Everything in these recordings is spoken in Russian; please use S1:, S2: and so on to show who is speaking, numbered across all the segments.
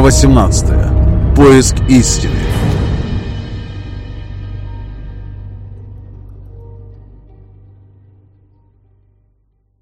S1: Глава 18. Поиск истины.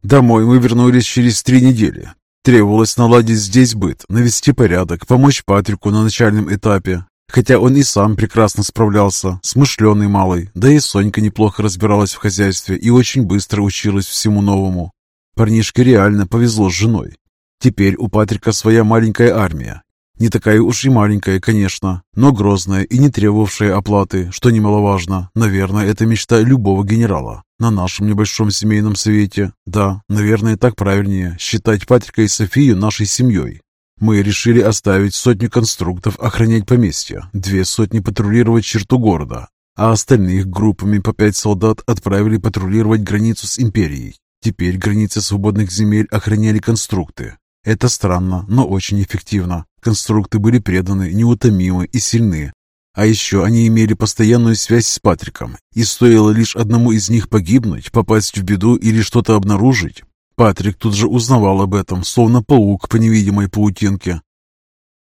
S1: Домой мы вернулись через три недели. Требовалось наладить здесь быт, навести порядок, помочь Патрику на начальном этапе. Хотя он и сам прекрасно справлялся, смышленый малый, да и Сонька неплохо разбиралась в хозяйстве и очень быстро училась всему новому. Парнишке реально повезло с женой. Теперь у Патрика своя маленькая армия. Не такая уж и маленькая, конечно, но грозная и не требовавшая оплаты, что немаловажно. Наверное, это мечта любого генерала. На нашем небольшом семейном совете, да, наверное, так правильнее, считать Патрика и Софию нашей семьей. Мы решили оставить сотню конструктов охранять поместье, две сотни патрулировать черту города, а остальных группами по пять солдат отправили патрулировать границу с империей. Теперь границы свободных земель охраняли конструкты, это странно, но очень эффективно. Конструкты были преданы, неутомимы и сильны. А еще они имели постоянную связь с Патриком, и стоило лишь одному из них погибнуть, попасть в беду или что-то обнаружить. Патрик тут же узнавал об этом, словно паук по невидимой паутинке.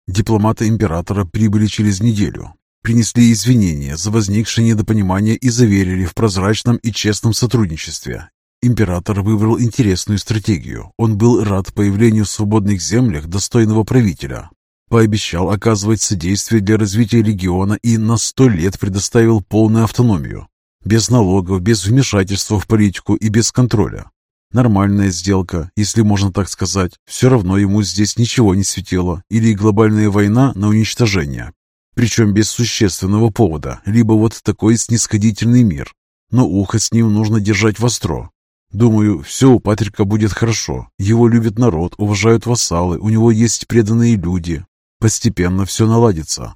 S1: Дипломаты императора прибыли через неделю, принесли извинения за возникшее недопонимание и заверили в прозрачном и честном сотрудничестве. Император выбрал интересную стратегию. Он был рад появлению в свободных землях достойного правителя. Пообещал оказывать содействие для развития региона и на сто лет предоставил полную автономию. Без налогов, без вмешательства в политику и без контроля. Нормальная сделка, если можно так сказать. Все равно ему здесь ничего не светило. Или глобальная война на уничтожение. Причем без существенного повода. Либо вот такой снисходительный мир. Но ухо с ним нужно держать востро. Думаю, все у Патрика будет хорошо. Его любит народ, уважают вассалы, у него есть преданные люди. Постепенно все наладится.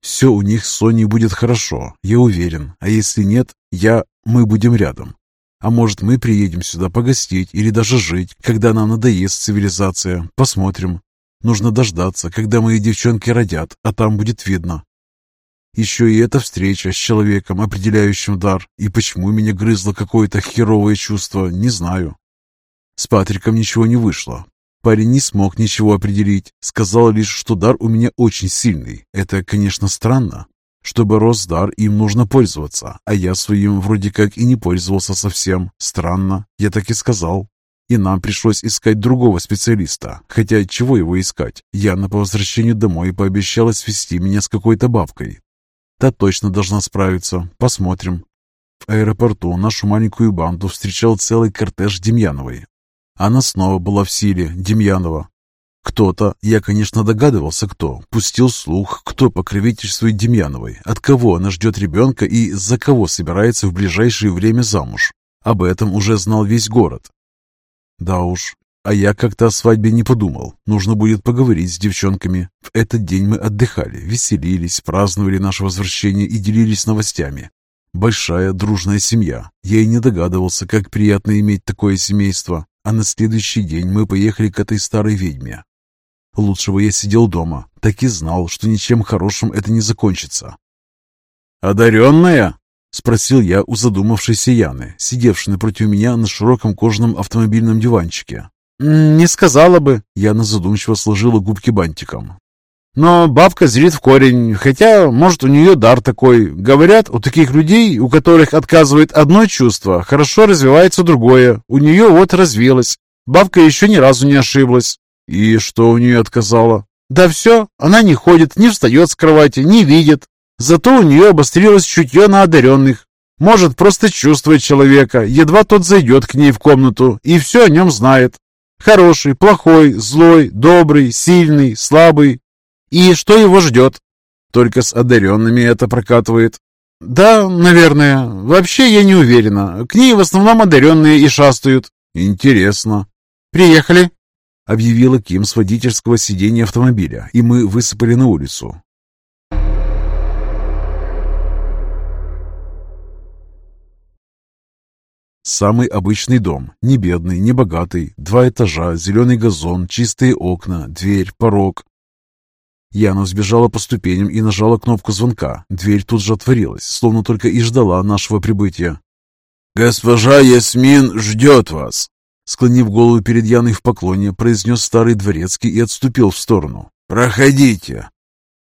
S1: Все у них с Соней будет хорошо, я уверен. А если нет, я, мы будем рядом. А может, мы приедем сюда погостить или даже жить, когда нам надоест цивилизация. Посмотрим. Нужно дождаться, когда мои девчонки родят, а там будет видно. Еще и эта встреча с человеком, определяющим дар. И почему меня грызло какое-то херовое чувство, не знаю. С Патриком ничего не вышло. Парень не смог ничего определить. Сказал лишь, что дар у меня очень сильный. Это, конечно, странно. Чтобы рос дар, им нужно пользоваться. А я своим вроде как и не пользовался совсем. Странно. Я так и сказал. И нам пришлось искать другого специалиста. Хотя чего его искать? Яна по возвращению домой пообещала свести меня с какой-то бабкой. Та точно должна справиться. Посмотрим. В аэропорту нашу маленькую банду встречал целый кортеж Демьяновой. Она снова была в силе, Демьянова. Кто-то, я, конечно, догадывался, кто, пустил слух, кто покровительствует Демьяновой, от кого она ждет ребенка и за кого собирается в ближайшее время замуж. Об этом уже знал весь город. Да уж, а я как-то о свадьбе не подумал. Нужно будет поговорить с девчонками. В этот день мы отдыхали, веселились, праздновали наше возвращение и делились новостями. Большая дружная семья. Я и не догадывался, как приятно иметь такое семейство. А на следующий день мы поехали к этой старой ведьме. Лучшего я сидел дома, так и знал, что ничем хорошим это не закончится. «Одаренная?» — спросил я у задумавшейся Яны, сидевшей напротив меня на широком кожаном автомобильном диванчике.
S2: «Не сказала бы».
S1: Яна задумчиво сложила губки бантиком.
S2: «Но бабка зрит в корень, хотя, может, у нее дар такой. Говорят, у таких людей, у которых отказывает одно чувство, хорошо развивается другое. У нее вот развилось. Бабка еще ни разу не ошиблась».
S1: «И что у нее отказало?»
S2: «Да все, она не ходит, не встает с кровати, не видит. Зато у нее обострилось чутье на одаренных. Может, просто чувствует человека, едва тот зайдет к ней в комнату, и все о нем знает. Хороший, плохой, злой, добрый, сильный, слабый. И что его ждет?
S1: Только с одаренными это прокатывает.
S2: Да, наверное. Вообще я не уверена. К ней в основном одаренные и шастают.
S1: Интересно.
S2: Приехали,
S1: объявила Ким с водительского сиденья автомобиля, и мы высыпали на улицу. Самый обычный дом, не бедный, не богатый, два этажа, зеленый газон, чистые окна, дверь, порог. Яна сбежала по ступеням и нажала кнопку звонка. Дверь тут же отворилась, словно только и ждала нашего прибытия.
S3: «Госпожа Ясмин ждет вас!»
S1: Склонив голову перед Яной в поклоне, произнес старый дворецкий и отступил в сторону.
S3: Проходите!»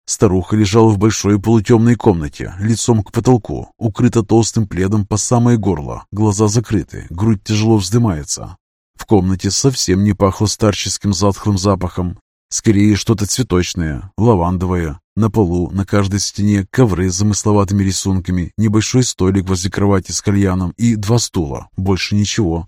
S1: Старуха лежала в большой полутемной комнате, лицом к потолку, укрыта толстым пледом по самое горло, глаза закрыты, грудь тяжело вздымается. В комнате совсем не пахло старческим затхлым запахом, скорее что-то цветочное, лавандовое. На полу, на каждой стене ковры с замысловатыми рисунками, небольшой столик возле кровати с кальяном и два стула, больше ничего.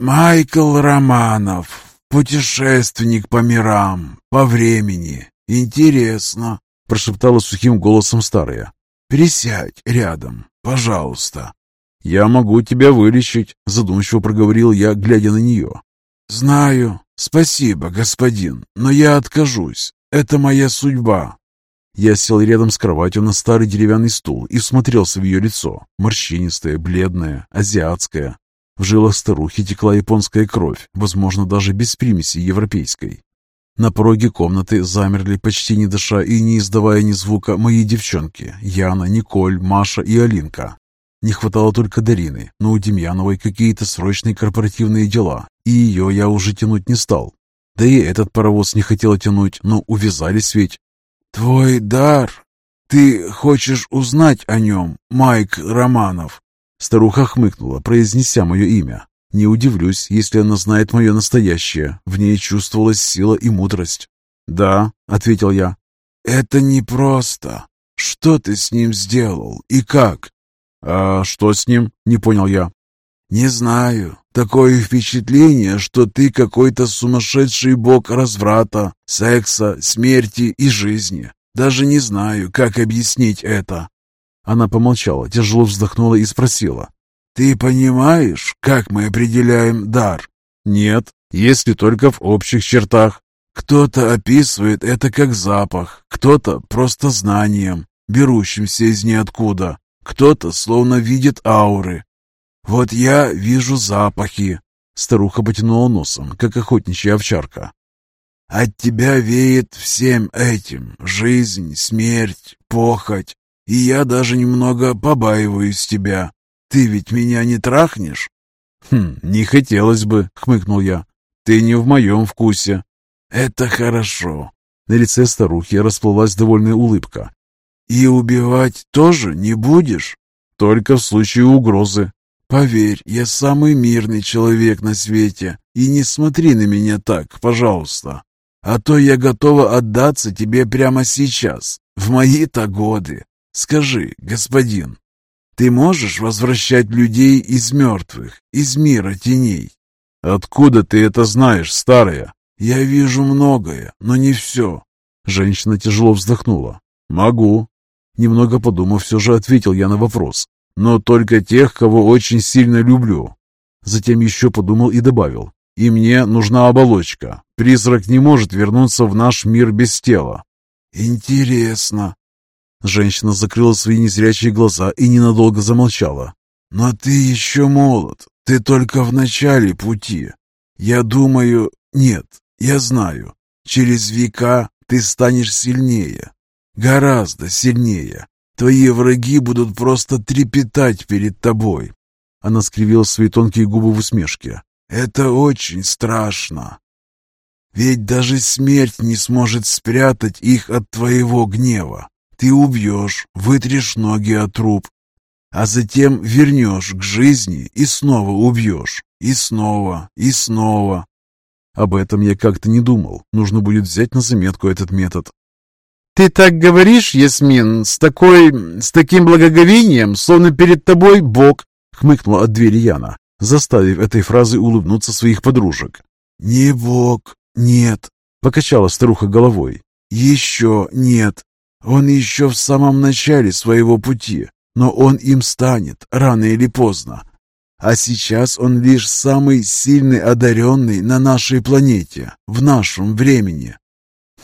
S3: «Майкл Романов, путешественник по мирам, по времени, «Интересно», — прошептала сухим голосом старая. «Присядь рядом, пожалуйста».
S1: «Я могу тебя вылечить», — задумчиво проговорил я, глядя на нее.
S3: «Знаю. Спасибо, господин, но я откажусь. Это моя судьба».
S1: Я сел рядом с кроватью на старый деревянный стул и смотрелся в ее лицо. Морщинистое, бледное, азиатское. В жилах старухи текла японская кровь, возможно, даже без примеси европейской. На пороге комнаты замерли, почти не дыша и не издавая ни звука, мои девчонки – Яна, Николь, Маша и Алинка. Не хватало только Дарины, но у Демьяновой какие-то срочные корпоративные дела, и ее я уже тянуть не стал. Да и этот паровоз не хотел тянуть, но увязались ведь.
S3: «Твой дар! Ты хочешь узнать о нем, Майк Романов?»
S1: Старуха хмыкнула, произнеся мое имя. Не удивлюсь, если она знает мое настоящее. В ней чувствовалась сила и мудрость. «Да», — ответил я.
S3: «Это непросто. Что ты с ним сделал и как?»
S1: «А что с ним?» — не понял я.
S3: «Не знаю. Такое впечатление, что ты какой-то сумасшедший бог разврата, секса, смерти и жизни. Даже не знаю, как объяснить это».
S1: Она помолчала, тяжело вздохнула и спросила.
S3: Ты понимаешь, как мы определяем дар?
S1: Нет, если только в общих чертах.
S3: Кто-то описывает это как запах, кто-то просто знанием, берущимся из ниоткуда, кто-то словно видит ауры. Вот я вижу запахи.
S1: Старуха потянула носом, как охотничья овчарка.
S3: От тебя веет всем этим. Жизнь, смерть, похоть. И я даже немного побаиваюсь тебя. «Ты ведь меня не трахнешь?»
S1: «Хм, не хотелось бы», — хмыкнул я. «Ты не в моем вкусе».
S3: «Это хорошо».
S1: На лице старухи расплылась довольная улыбка.
S3: «И убивать тоже не будешь?»
S1: «Только в случае угрозы».
S3: «Поверь, я самый мирный человек на свете, и не смотри на меня так, пожалуйста. А то я готова отдаться тебе прямо сейчас, в мои-то годы. Скажи, господин, ты можешь возвращать людей из мертвых, из мира теней?
S1: Откуда ты это знаешь, старая?
S3: Я вижу многое, но не все.
S1: Женщина тяжело вздохнула. Могу. Немного подумав, все же ответил я на вопрос. Но только тех, кого очень сильно люблю. Затем еще подумал и добавил. И мне нужна оболочка. Призрак не может вернуться в наш мир без тела.
S3: Интересно.
S1: Женщина закрыла свои незрячие глаза и ненадолго замолчала.
S3: «Но ты еще молод. Ты только в начале пути. Я думаю... Нет, я знаю. Через века ты станешь сильнее. Гораздо сильнее. Твои враги будут просто трепетать перед тобой».
S1: Она скривила свои тонкие губы в усмешке.
S3: «Это очень страшно. Ведь даже смерть не сможет спрятать их от твоего гнева. Ты убьешь, вытрешь ноги от труп, а затем вернешь к жизни и снова убьешь. И снова, и снова.
S1: Об этом я как-то не думал. Нужно будет взять на заметку этот метод.
S2: «Ты так говоришь, Ясмин, с такой... с таким благоговением, словно перед тобой Бог!» — хмыкнула от двери Яна, заставив этой фразой улыбнуться своих подружек.
S3: «Не Бог, нет!» — покачала старуха головой. «Еще нет!» Он еще в самом начале своего пути, но он им станет рано или поздно. А сейчас он лишь самый сильный одаренный на нашей планете, в нашем времени.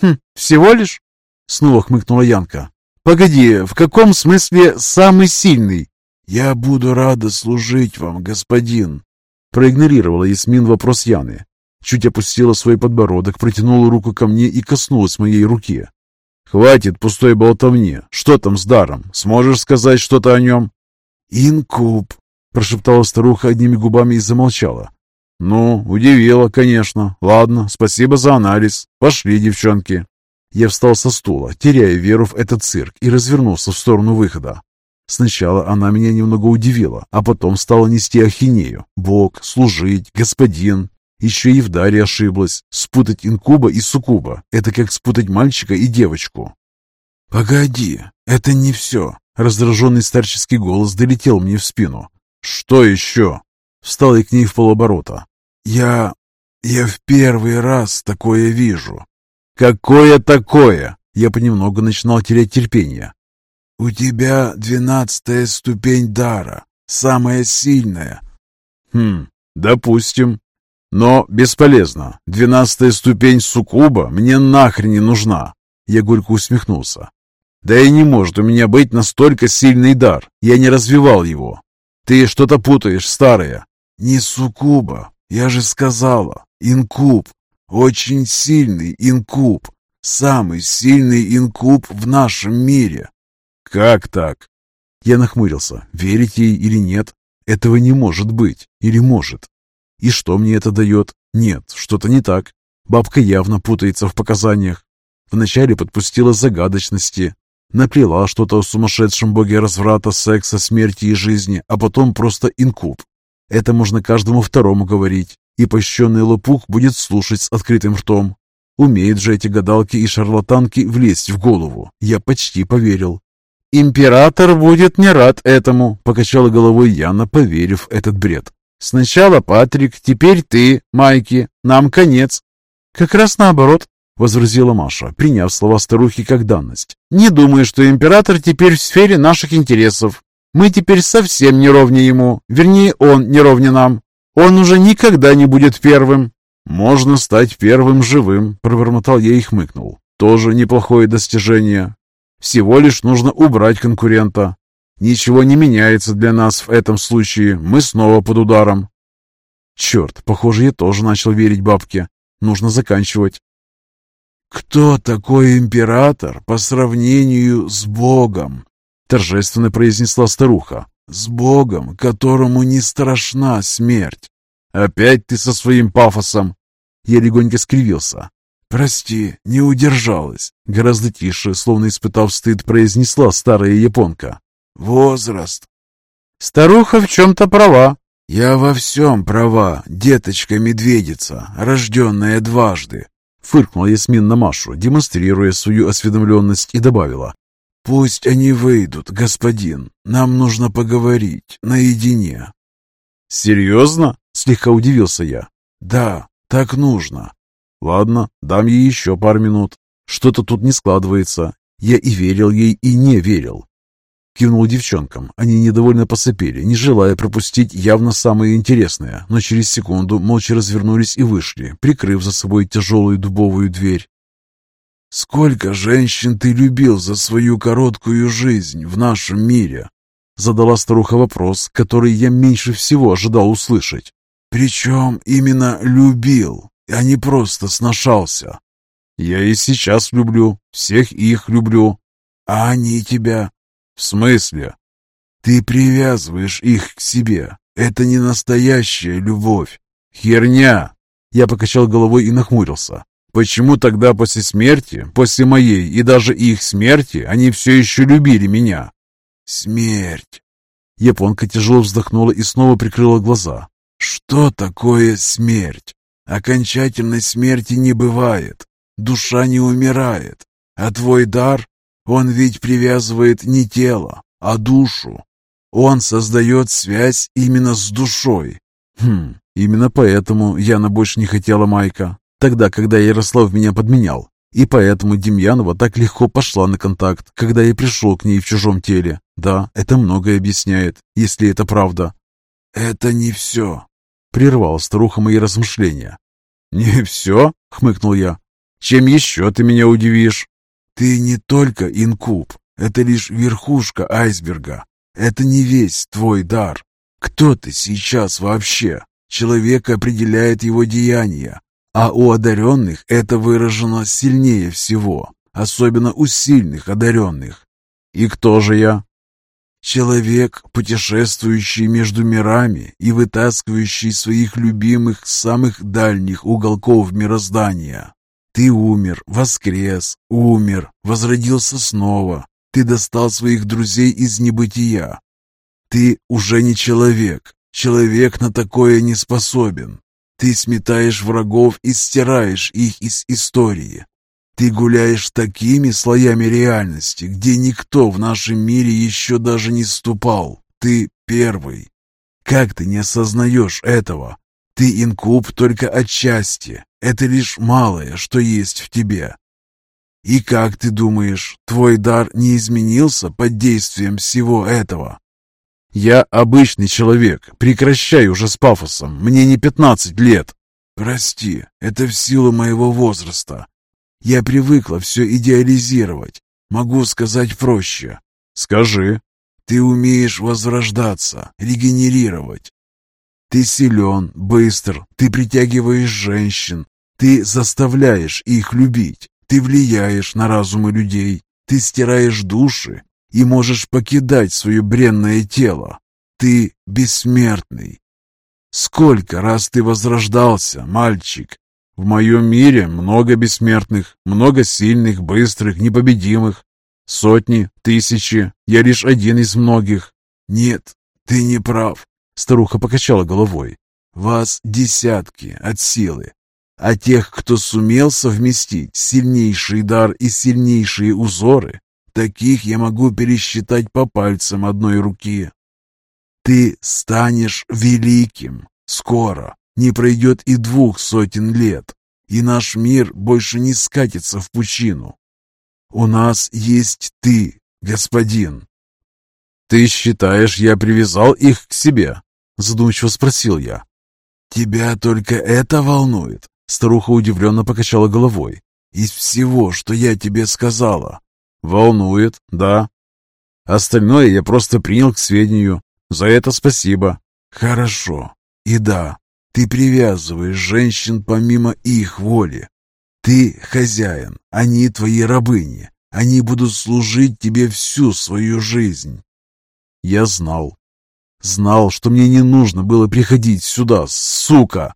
S2: «Хм, всего лишь?» — снова хмыкнула Янка. «Погоди, в каком смысле самый сильный?»
S3: «Я буду рада служить вам, господин», —
S1: проигнорировала Ясмин вопрос Яны. Чуть опустила свой подбородок, протянула руку ко мне и коснулась моей руки. «Хватит пустой болтовни. Что там с даром? Сможешь сказать что-то о нем?»
S3: «Инкуб», —
S1: прошептала старуха одними губами и замолчала. «Ну, удивила, конечно. Ладно, спасибо за анализ. Пошли, девчонки». Я встал со стула, теряя веру в этот цирк, и развернулся в сторону выхода. Сначала она меня немного удивила, а потом стала нести ахинею. Бог, служить, господин. Еще и в Даре ошиблась. Спутать инкуба и суккуба – это как спутать мальчика и девочку.
S3: «Погоди, это не все!»
S1: Раздраженный старческий голос долетел мне в спину. «Что еще?» Встал я к ней в полоборота.
S3: «Я... я в первый раз такое вижу».
S1: «Какое такое?» Я понемногу начинал терять терпение.
S3: «У тебя двенадцатая ступень дара, самая сильная».
S1: «Хм, допустим. Но бесполезно. Двенадцатая ступень суккуба мне нахрен не нужна». Я горько усмехнулся. «Да и не может у меня быть настолько сильный дар. Я не развивал его. Ты что-то путаешь, старая».
S3: «Не суккуба. Я же сказала. Инкуб. Очень сильный инкуб. Самый сильный инкуб в нашем мире.
S1: «Как так?» Я нахмурился. Верить ей или нет? Этого не может быть. Или может? И что мне это дает? Нет, что-то не так. Бабка явно путается в показаниях. Вначале подпустила загадочности, наплела что-то о сумасшедшем боге разврата, секса, смерти и жизни, а потом просто инкуб. Это можно каждому второму говорить, и пощенный лопух будет слушать с открытым ртом. Умеют же эти гадалки и шарлатанки влезть в голову. Я почти поверил. «Император будет не рад этому», — покачала головой Яна, поверив этот бред. «Сначала Патрик, теперь ты, Майки. Нам конец». «Как раз наоборот», — возразила Маша, приняв слова старухи как данность. «Не думаю, что император теперь в сфере наших интересов. Мы теперь совсем не ровня ему, вернее, он не ровня нам. Он уже никогда не будет первым». «Можно стать первым живым», — пробормотал я и хмыкнул. «Тоже неплохое достижение. Всего лишь нужно убрать конкурента. Ничего не меняется для нас в этом случае. Мы снова под ударом. Черт, похоже, я тоже начал верить бабке. Нужно заканчивать.
S3: «Кто такой император по сравнению с Богом?»
S1: торжественно произнесла старуха.
S3: «С Богом, которому не страшна смерть».
S1: «Опять ты со своим пафосом!» Я легонько скривился.
S3: «Прости, не удержалась», —
S1: гораздо тише, словно испытав стыд, произнесла старая японка.
S3: «Возраст».
S2: «Старуха в чем-то права».
S3: «Я во всем права, деточка-медведица, рожденная дважды», —
S1: фыркнула Ясмин на Машу, демонстрируя свою осведомленность, и добавила.
S3: «Пусть они выйдут, господин. Нам нужно поговорить наедине».
S1: «Серьезно?» — слегка удивился я.
S3: «Да, так нужно.
S1: Ладно, дам ей еще пару минут. Что-то тут не складывается. Я и верил ей, и не верил. Кивнул девчонкам. Они недовольно посопели, не желая пропустить явно самое интересное, но через секунду молча развернулись и вышли, прикрыв за собой тяжелую дубовую дверь.
S3: «Сколько женщин ты любил за свою короткую жизнь в нашем мире?»
S1: Задала старуха вопрос, который я меньше всего ожидал услышать.
S3: «Причем именно любил а не просто сношался.
S1: Я и сейчас люблю, всех их люблю.
S3: А они тебя?
S1: В смысле?
S3: Ты привязываешь их к себе. Это не настоящая любовь.
S1: Херня! Я покачал головой и нахмурился. Почему тогда после смерти, после моей и даже их смерти, они все еще любили меня?
S3: Смерть.
S1: Японка тяжело вздохнула и снова прикрыла глаза.
S3: Что такое смерть? Окончательной смерти не бывает, душа не умирает, а твой дар, он ведь привязывает не тело, а душу. Он создает связь именно с душой.
S1: Хм, именно поэтому Яна больше не хотела Майка, тогда, когда Ярослав меня подменял. И поэтому Демьянова так легко пошла на контакт, когда я пришел к ней в чужом теле. Да, это многое объясняет, если это правда.
S3: «Это не все»,
S1: Прервал старуха мои размышления. «Не все?» — хмыкнул я. «Чем еще ты меня удивишь?»
S3: «Ты не только инкуб. Это лишь верхушка айсберга. Это не весь твой дар. Кто ты сейчас вообще? Человек определяет его деяния, а у одаренных это выражено сильнее всего, особенно у сильных одаренных.
S1: И кто же я?
S3: Человек, путешествующий между мирами и вытаскивающий своих любимых с самых дальних уголков мироздания. Ты умер, воскрес, умер, возродился снова. Ты достал своих друзей из небытия. Ты уже не человек. Человек на такое не способен. Ты сметаешь врагов и стираешь их из истории. Ты гуляешь такими слоями реальности, где никто в нашем мире еще даже не ступал. Ты первый. Как ты не осознаешь этого? Ты инкуб только отчасти. Это лишь малое, что есть в тебе. И как ты думаешь, твой дар не изменился под действием всего этого?
S1: Я обычный человек. Прекращай уже с пафосом. Мне не пятнадцать лет.
S3: Прости, это в силу моего возраста. Я привыкла все идеализировать. Могу сказать проще.
S1: Скажи.
S3: Ты умеешь возрождаться, регенерировать. Ты силен, быстр, ты притягиваешь женщин, ты заставляешь их любить, ты влияешь на разумы людей, ты стираешь души и можешь покидать свое бренное тело. Ты бессмертный. Сколько раз ты возрождался, мальчик? В моем мире много бессмертных, много сильных, быстрых, непобедимых. Сотни, тысячи, я лишь один из многих. Нет, ты не прав.
S1: Старуха покачала головой.
S3: Вас десятки от силы. А тех, кто сумел совместить сильнейший дар и сильнейшие узоры, таких я могу пересчитать по пальцам одной руки. Ты станешь великим скоро. Не пройдет и двух сотен лет, и наш мир больше не скатится в пучину. У нас есть ты, господин.
S1: Ты считаешь, я привязал их к себе? Задумчиво спросил я.
S3: Тебя только это волнует? Старуха удивленно покачала головой. Из всего, что я тебе сказала.
S1: Волнует, да. Остальное я просто принял к сведению. За это спасибо.
S3: Хорошо. И да, ты привязываешь женщин помимо их воли. Ты хозяин, они твои рабыни. Они будут служить тебе всю свою жизнь.
S1: Я знал. Знал, что мне не нужно было приходить сюда, сука.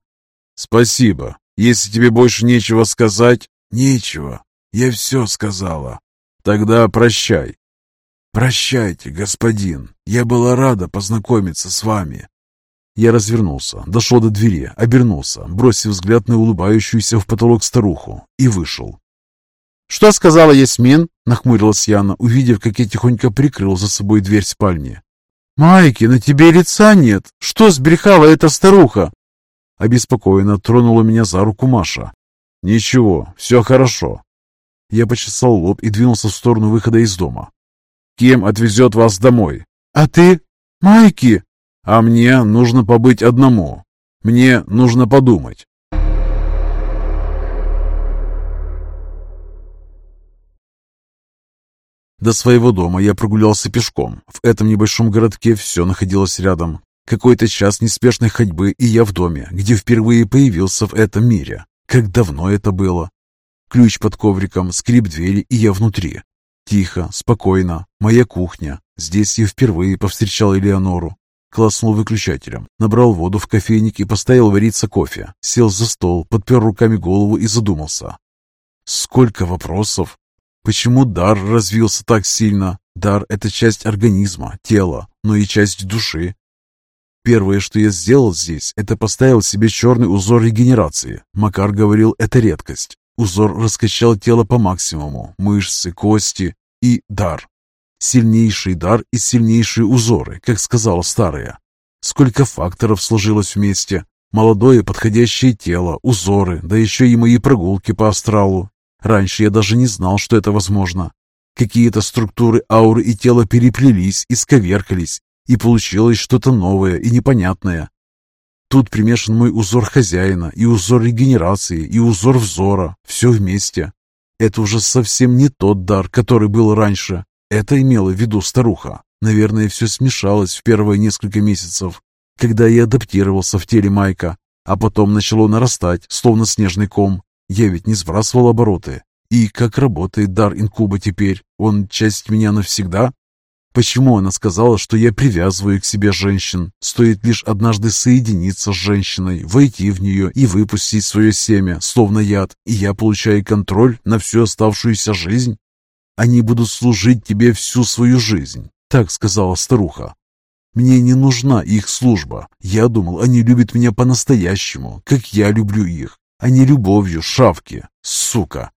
S1: Спасибо. Если тебе больше нечего сказать...
S3: Нечего. Я все сказала.
S1: Тогда прощай.
S3: Прощайте, господин. Я была рада познакомиться с вами.
S1: Я развернулся, дошел до двери, обернулся, бросив взгляд на улыбающуюся в потолок старуху и вышел. «Что сказала Ясмин?» — нахмурилась Яна, увидев, как я тихонько прикрыл за собой дверь спальни. «Майки, на тебе лица нет! Что сбрехала эта старуха?» Обеспокоенно тронула меня за руку Маша. «Ничего, все хорошо». Я почесал лоб и двинулся в сторону выхода из дома. «Кем отвезет вас домой?» «А ты?» «Майки!» А мне нужно побыть одному. Мне нужно подумать. До своего дома я прогулялся пешком. В этом небольшом городке все находилось рядом. Какой-то час неспешной ходьбы, и я в доме, где впервые появился в этом мире. Как давно это было? Ключ под ковриком, скрип двери, и я внутри. Тихо, спокойно. Моя кухня. Здесь я впервые повстречал Элеонору. Класснул выключателем, набрал воду в кофейник и поставил вариться кофе. Сел за стол, подпер руками голову и задумался. Сколько вопросов? Почему дар развился так сильно? Дар – это часть организма, тела, но и часть души. Первое, что я сделал здесь, это поставил себе черный узор регенерации. Макар говорил, это редкость. Узор раскачал тело по максимуму, мышцы, кости и дар. Сильнейший дар и сильнейшие узоры, как сказала старая. Сколько факторов сложилось вместе. Молодое подходящее тело, узоры, да еще и мои прогулки по астралу. Раньше я даже не знал, что это возможно. Какие-то структуры ауры и тела переплелись и сковеркались, и получилось что-то новое и непонятное. Тут примешан мой узор хозяина, и узор регенерации, и узор взора, все вместе. Это уже совсем не тот дар, который был раньше. Это имела в виду старуха. Наверное, все смешалось в первые несколько месяцев, когда я адаптировался в теле Майка, а потом начало нарастать, словно снежный ком. Я ведь не сбрасывал обороты. И как работает дар инкуба теперь? Он часть меня навсегда? Почему она сказала, что я привязываю к себе женщин? Стоит лишь однажды соединиться с женщиной, войти в нее и выпустить свое семя, словно яд, и я получаю контроль на всю оставшуюся жизнь? Они будут служить тебе всю свою жизнь, так сказала старуха. Мне не нужна их служба. Я думал, они любят меня по-настоящему, как я люблю их, а не любовью шавки. Сука!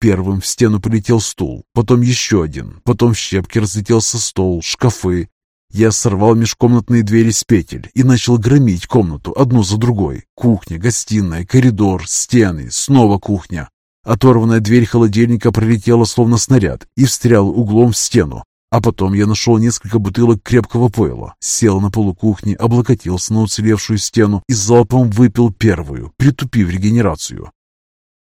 S1: Первым в стену полетел стул, потом еще один, потом в щепки разлетелся стол, шкафы. Я сорвал межкомнатные двери с петель и начал громить комнату одну за другой. Кухня, гостиная, коридор, стены, снова кухня. Оторванная дверь холодильника пролетела словно снаряд и встряла углом в стену. А потом я нашел несколько бутылок крепкого пойла, сел на полу кухни, облокотился на уцелевшую стену и залпом выпил первую, притупив регенерацию.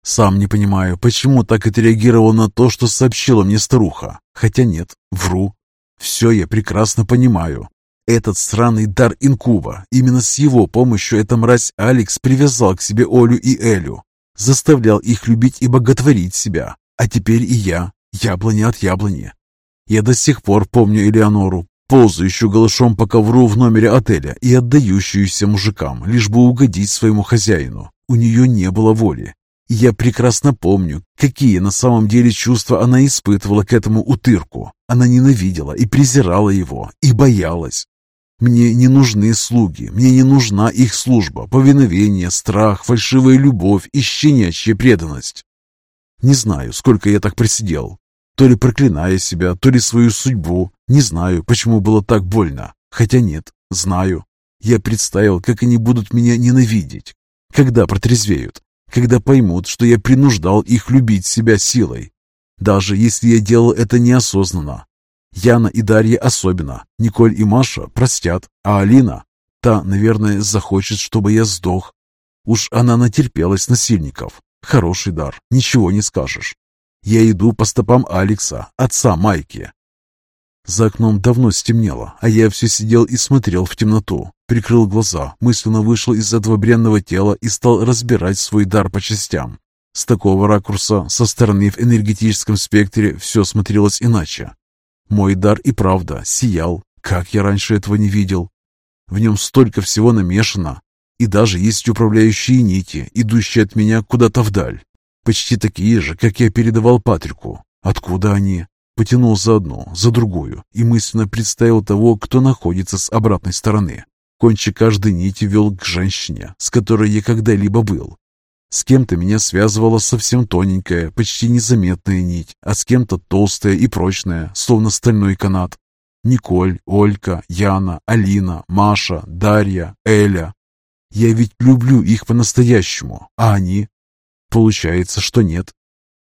S1: Сам не понимаю, почему так отреагировал на то, что сообщила мне старуха. Хотя нет, вру. Все я прекрасно понимаю. Этот сраный дар инкуба, именно с его помощью эта мразь Алекс привязал к себе Олю и Элю. Заставлял их любить и боготворить себя. А теперь и я, яблоня от яблони. Я до сих пор помню Элеонору, ползающую голышом по ковру в номере отеля и отдающуюся мужикам, лишь бы угодить своему хозяину. У нее не было воли, я прекрасно помню, какие на самом деле чувства она испытывала к этому утырку. Она ненавидела и презирала его, и боялась. Мне не нужны слуги, мне не нужна их служба, повиновение, страх, фальшивая любовь и щенячья преданность. Не знаю, сколько я так просидел, то ли проклиная себя, то ли свою судьбу. Не знаю, почему было так больно. Хотя нет, знаю. Я представил, как они будут меня ненавидеть, когда протрезвеют, когда поймут, что я принуждал их любить себя силой. Даже если я делал это неосознанно. Яна и Дарья особенно, Николь и Маша простят, а Алина, та, наверное, захочет, чтобы я сдох. Уж она натерпелась насильников. Хороший дар, ничего не скажешь. Я иду по стопам Алекса, отца Майки. За окном давно стемнело, а я все сидел и смотрел в темноту. Прикрыл глаза, мысленно вышел из этого тела и стал разбирать свой дар по частям. С такого ракурса, со стороны в энергетическом спектре, все смотрелось иначе. Мой дар и правда сиял, как я раньше этого не видел. В нем столько всего намешано, и даже есть управляющие нити, идущие от меня куда-то вдаль. Почти такие же, как я передавал Патрику. Откуда они? Потянул за одну, за другую и мысленно представил того, кто находится с обратной стороны. Кончик каждой нити вел к женщине, с которой я когда-либо был. С кем-то меня связывала совсем тоненькая, почти незаметная нить, а с кем-то толстая и прочная, словно стальной канат. Николь, Олька, Яна, Алина, Маша, Дарья, Эля. Я ведь люблю их по-настоящему, а они? Получается, что нет.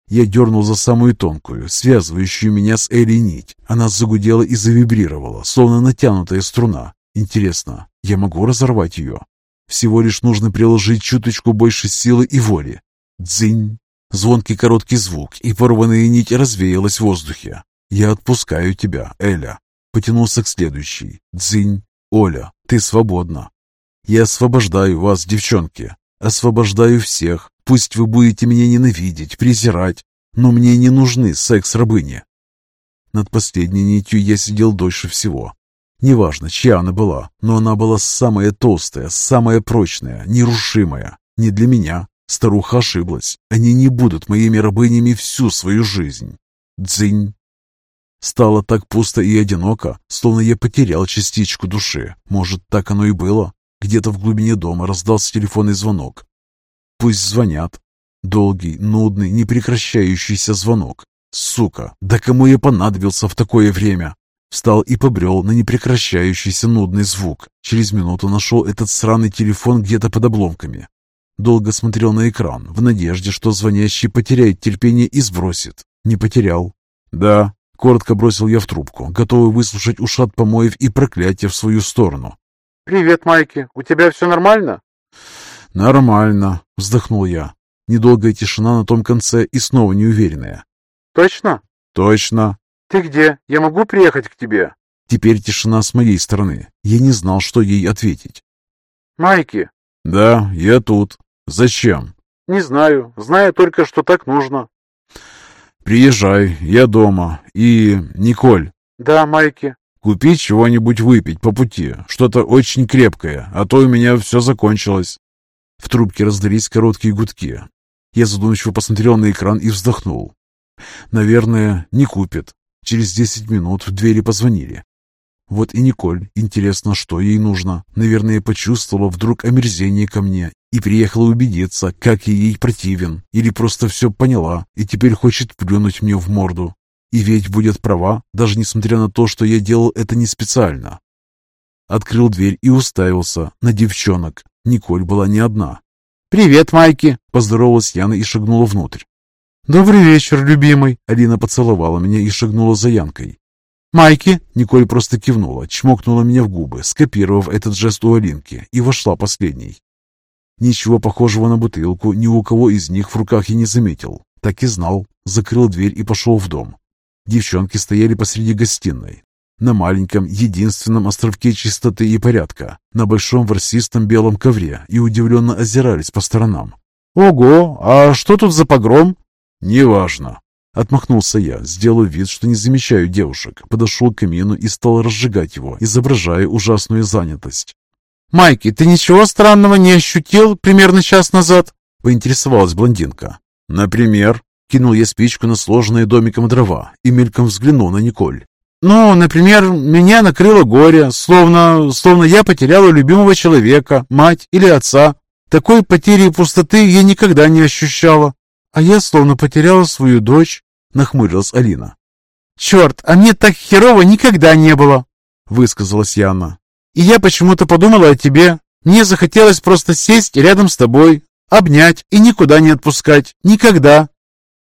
S1: Я дернул за самую тонкую, связывающую меня с Элей нить. Она загудела и завибрировала, словно натянутая струна. Интересно, я могу разорвать ее? Всего лишь нужно приложить чуточку больше силы и воли. Дзынь! Звонкий короткий звук, и порванная нить развеялась в воздухе. «Я отпускаю тебя, Эля». Потянулся к следующей. «Дзынь! Оля, ты свободна. Я освобождаю вас, девчонки. Освобождаю всех, Пусть вы будете меня ненавидеть, презирать, но мне не нужны секс-рабыни. Над последней нитью я сидел дольше всего. Неважно, чья она была, но она была самая толстая, самая прочная, нерушимая. Не для меня. Старуха ошиблась. Они не будут моими рабынями всю свою жизнь. Дзынь. Стало так пусто и одиноко, словно я потерял частичку души. Может, так оно и было? Где-то в глубине дома раздался телефонный звонок. Пусть звонят. Долгий, нудный, непрекращающийся звонок. Сука, да кому я понадобился в такое время? Встал и побрел на непрекращающийся нудный звук. Через минуту нашел этот сраный телефон где-то под обломками. Долго смотрел на экран, в надежде, что звонящий потеряет терпение и сбросит. Не потерял. «Да», — коротко бросил я в трубку, готовый выслушать ушат помоев и проклятия в свою сторону.
S2: «Привет, Майки. У тебя все нормально?»
S1: «Нормально», — вздохнул я. Недолгая тишина на том конце и снова неуверенная.
S2: «Точно?»
S1: «Точно».
S2: «Ты где? Я могу приехать к тебе?»
S1: Теперь тишина с моей стороны. Я не знал, что ей ответить.
S2: «Майки?»
S1: «Да, я тут. Зачем?»
S2: «Не знаю. Знаю только, что так нужно».
S1: «Приезжай, я дома. И... Николь».
S2: «Да, Майки».
S1: «Купи чего-нибудь выпить по пути, что-то очень крепкое, а то у меня все закончилось». В трубке раздались короткие гудки. Я задумчиво посмотрел на экран и вздохнул. Наверное, не купит. Через десять минут в двери позвонили. Вот и Николь. Интересно, что ей нужно. Наверное, почувствовала вдруг омерзение ко мне и приехала убедиться, как я ей противен. Или просто все поняла и теперь хочет плюнуть мне в морду. И ведь будет права, даже несмотря на то, что я делал это не специально. Открыл дверь и уставился на девчонок. Николь была не одна.
S2: «Привет, Майки!»
S1: – поздоровалась Яна и шагнула внутрь.
S2: «Добрый вечер, любимый!»
S1: Алина поцеловала меня и шагнула за Янкой.
S2: «Майки!»
S1: Николь просто кивнула, чмокнула меня в губы, скопировав этот жест у Алинки, и вошла последней. Ничего похожего на бутылку ни у кого из них в руках я не заметил. Так и знал. Закрыл дверь и пошел в дом. Девчонки стояли посреди гостиной, на маленьком, единственном островке чистоты и порядка, на большом ворсистом белом ковре и удивленно озирались по сторонам.
S2: «Ого, а что тут за погром?»
S1: «Неважно». Отмахнулся я, сделав вид, что не замечаю девушек, подошел к камину и стал разжигать его, изображая ужасную занятость.
S2: «Майки, ты ничего странного не ощутил примерно час назад?» — поинтересовалась блондинка.
S1: «Например?» — кинул я спичку на сложенные домиком дрова и мельком взглянул на Николь.
S2: Ну, например, меня накрыло горе, словно, словно я потеряла любимого человека, мать или отца. Такой потери и пустоты я никогда не ощущала. А я словно потеряла свою дочь, нахмурилась Алина. Черт, а мне так херово никогда не было, высказалась Яна. И я почему-то подумала о тебе. Мне захотелось просто сесть рядом с тобой, обнять и никуда не отпускать. Никогда.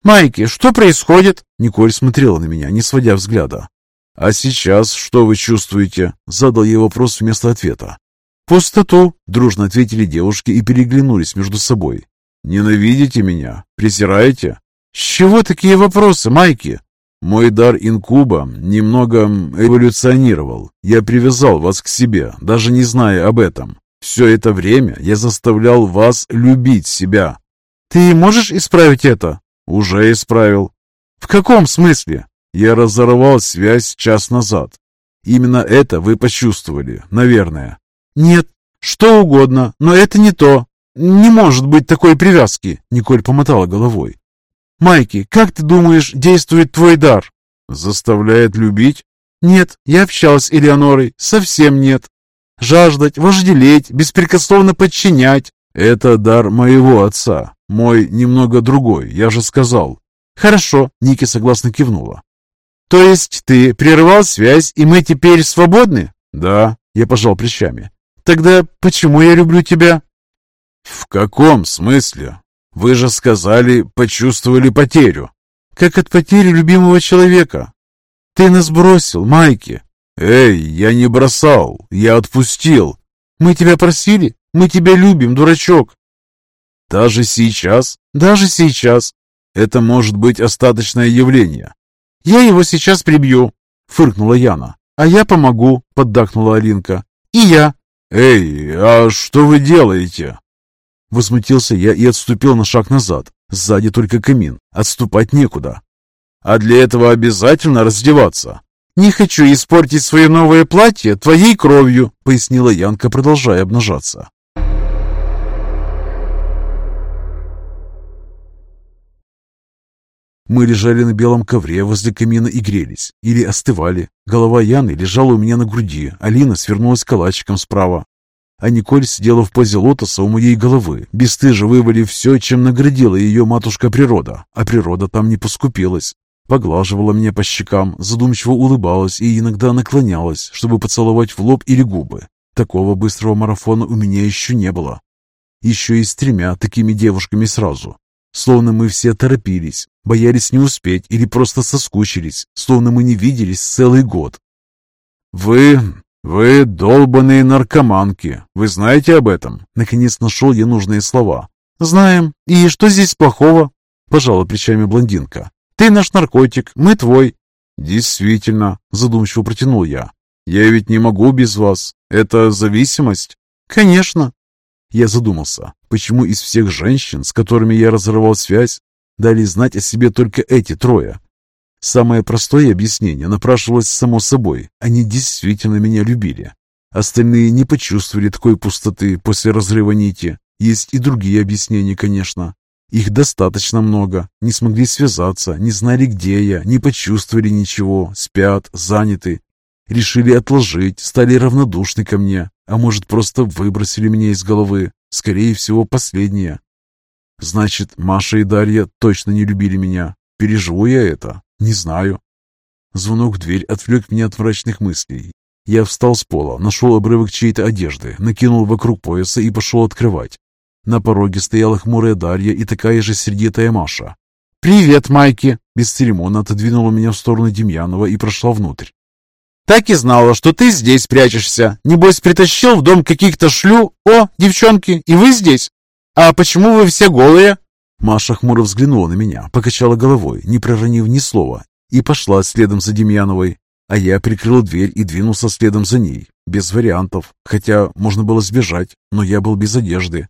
S2: Майки, что происходит?
S1: Николь смотрела на меня, не сводя взгляда. «А сейчас что вы чувствуете?» — задал я вопрос вместо ответа.
S2: «Пустоту», —
S1: дружно ответили девушки и переглянулись между собой. «Ненавидите меня? Презираете?»
S2: «С чего такие вопросы, Майки?»
S1: «Мой дар инкуба немного эволюционировал. Я привязал вас к себе, даже не зная об этом. Все это время я заставлял вас любить себя».
S2: «Ты можешь исправить это?»
S1: «Уже исправил».
S2: «В каком смысле?»
S1: Я разорвал связь час назад. Именно это вы почувствовали, наверное.
S2: Нет, что угодно, но это не то. Не может быть такой привязки, Николь помотала головой. Майки, как ты думаешь, действует твой дар?
S1: Заставляет любить?
S2: Нет, я общалась с Элеонорой, совсем нет. Жаждать, вожделеть, беспрекословно подчинять.
S1: Это дар моего отца. Мой немного другой, я же сказал.
S2: Хорошо, Ники согласно кивнула. «То есть ты прервал связь, и мы теперь свободны?»
S1: «Да», — я пожал плечами.
S2: «Тогда почему я люблю тебя?»
S1: «В каком смысле? Вы же сказали, почувствовали потерю».
S2: «Как от потери любимого человека. Ты нас бросил, Майки».
S1: «Эй, я не бросал, я отпустил».
S2: «Мы тебя просили? Мы тебя любим, дурачок».
S1: «Даже сейчас?»
S2: «Даже сейчас».
S1: «Это может быть остаточное явление.
S2: «Я его сейчас прибью», — фыркнула Яна. «А я помогу», — поддакнула Алинка. «И я».
S1: «Эй, а что вы делаете?»
S2: Возмутился я и отступил на шаг назад. Сзади только камин. Отступать некуда.
S1: «А для этого обязательно раздеваться?»
S2: «Не хочу испортить свое новое платье твоей кровью», — пояснила Янка, продолжая обнажаться.
S1: Мы лежали на белом ковре возле камина и грелись, или остывали. Голова Яны лежала у меня на груди, Алина свернулась калачиком справа. А Николь сидела в позе лотоса у моей головы, бесстыжо вывалив все, чем наградила ее матушка природа. А природа там не поскупилась. Поглаживала меня по щекам, задумчиво улыбалась и иногда наклонялась, чтобы поцеловать в лоб или губы. Такого быстрого марафона у меня еще не было. Еще и с тремя такими девушками сразу. Словно мы все торопились, боялись не успеть или просто соскучились, словно мы не виделись целый год. «Вы... вы долбаные наркоманки. Вы знаете об этом?» Наконец нашел я нужные слова.
S2: «Знаем. И что здесь плохого?» Пожала плечами блондинка. «Ты наш наркотик, мы твой».
S1: «Действительно», задумчиво протянул я. «Я ведь не могу без вас. Это зависимость?»
S2: «Конечно».
S1: Я задумался. Почему из всех женщин, с которыми я разорвал связь, дали знать о себе только эти трое? Самое простое объяснение напрашивалось само собой. Они действительно меня любили. Остальные не почувствовали такой пустоты после разрыва нити. Есть и другие объяснения, конечно. Их достаточно много. Не смогли связаться, не знали, где я, не почувствовали ничего, спят, заняты. Решили отложить, стали равнодушны ко мне, а может, просто выбросили меня из головы. Скорее всего, последнее. Значит, Маша и Дарья точно не любили меня. Переживу я это? Не знаю. Звонок в дверь отвлек меня от мрачных мыслей. Я встал с пола, нашел обрывок чьей-то одежды, накинул вокруг пояса и пошел открывать. На пороге стояла хмурая Дарья и такая же сердитая Маша.
S2: «Привет, Майки!»
S1: Бесцеремонно отодвинула меня в сторону Демьянова и прошла внутрь.
S2: «Так и знала, что ты здесь прячешься. Небось, притащил в дом каких-то шлю. О, девчонки, и вы здесь? А почему вы все голые?»
S1: Маша хмуро взглянула на меня, покачала головой, не проронив ни слова, и пошла следом за Демьяновой. А я прикрыл дверь и двинулся следом за ней, без вариантов, хотя можно было сбежать, но я был без одежды.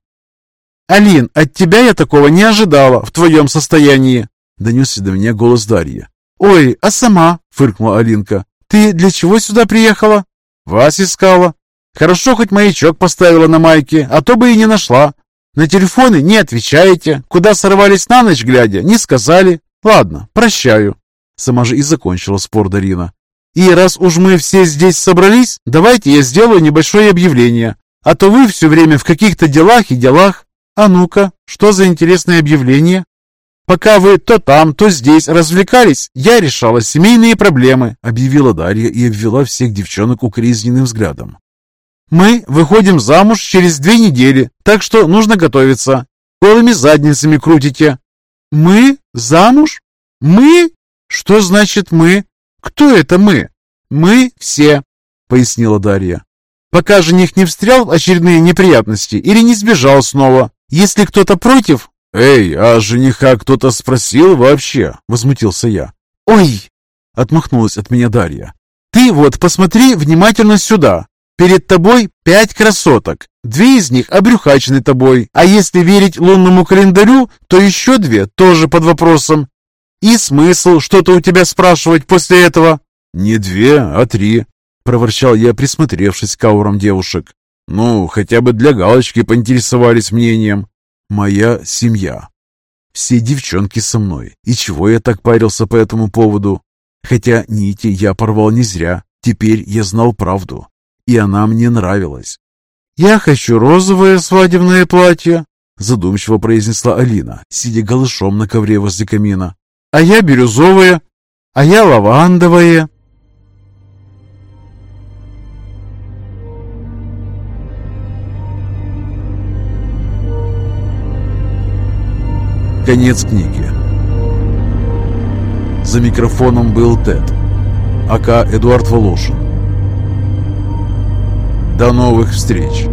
S2: «Алин, от тебя я такого не ожидала в твоем состоянии!»
S1: Донесся до меня голос Дарьи.
S2: «Ой, а сама?» — фыркнула Алинка. «Ты для чего сюда приехала?» «Вас искала. Хорошо, хоть маячок поставила на майке, а то бы и не нашла. На телефоны не отвечаете. Куда сорвались на ночь глядя, не сказали. Ладно, прощаю».
S1: Сама же и закончила спор Дарина.
S2: «И раз уж мы все здесь собрались, давайте я сделаю небольшое объявление. А то вы все время в каких-то делах и делах. А ну-ка, что за интересное объявление?» «Пока вы то там, то здесь развлекались, я решала семейные проблемы»,
S1: объявила Дарья и обвела всех девчонок укоризненным взглядом.
S2: Мы выходим замуж через две недели, так что нужно готовиться. Голыми задницами крутите. Мы? Замуж? Мы? Что значит мы? Кто это мы? Мы все, пояснила Дарья. Пока жених не встрял в очередные неприятности или не сбежал снова. Если кто-то против...
S1: «Эй, а жениха кто-то спросил вообще?» — возмутился я.
S2: «Ой!» — отмахнулась от меня Дарья. «Ты вот посмотри внимательно сюда. Перед тобой пять красоток. Две из них обрюхачены тобой, а если верить лунному календарю, то еще две тоже под вопросом. И смысл что-то у тебя спрашивать после этого?
S1: Не две, а три, проворчал я, присмотревшись к аурам девушек. Ну, хотя бы для галочки поинтересовались мнением. Моя семья. Все девчонки со мной. И чего я так парился по этому поводу? Хотя нити я порвал не зря. Теперь я знал правду и она мне нравилась.
S2: «Я хочу розовое свадебное платье», — задумчиво произнесла Алина, сидя голышом на ковре возле камина. «А я бирюзовое, а я лавандовое».
S1: Конец книги. За микрофоном был Тед, АК Эдуард Волошин. До новых встреч!